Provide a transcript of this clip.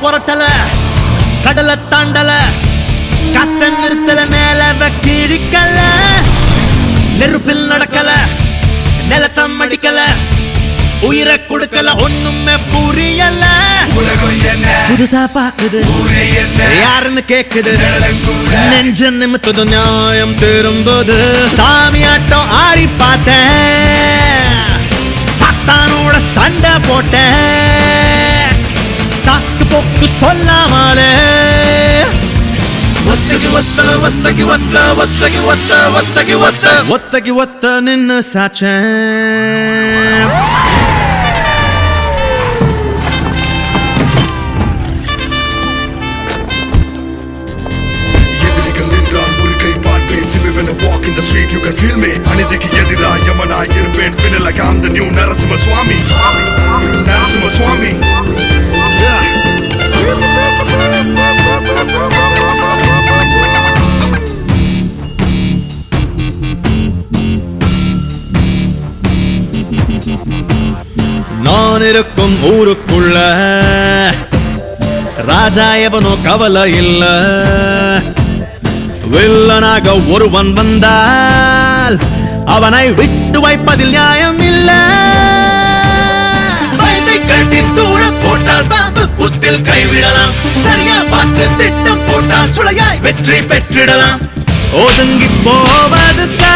புரட்டல கடலை தாண்டல கத்த நிறுத்தல மேல கிழிக்கல. நெருப்பில் நடக்கல நிலத்தம் அடிக்கல உயிரை கொடுக்கல ஒண்ணுமே புரியல. புதுசா பாக்குது யாருன்னு கேக்குது. நெஞ்ச நிமித்தது நியாயம் திரும்புது. சாமியாட்டம் ஆடி பார்த்தேன். சத்தானோட சண்டை போட்டேன். kusalla male ಒತ್ತಗಿ ಒತ್ತ ಒತ್ತಗಿ ಒತ್ತ ಒತ್ತಗಿ ಒತ್ತ ಒತ್ತಗಿ ಒತ್ತ ಒತ್ತಗಿ ಒತ್ತ ನಿನ್ನ Sache in the street, you can feel me. Anidiki Yedira, Yamana, Irpin, feeling like I'm the new Narasimha Swami. Narasimha Swami. நான் இருக்கும் ஊருக்குள்ள. ராஜா எவனோ கவலை இல்ல. வில்லனாக ஒருவன் வந்தால் அவனை விட்டு வைப்பதில் நியாயம் இல்ல. கட்டி தூரம் போட்டால் பாம்பு புத்தில் கைவிடலாம். சரியா பார்த்து திட்டம் போட்டால் சுளையாய் வெற்றி பெற்றிடலாம். ஒதுங்கி போவது சரியா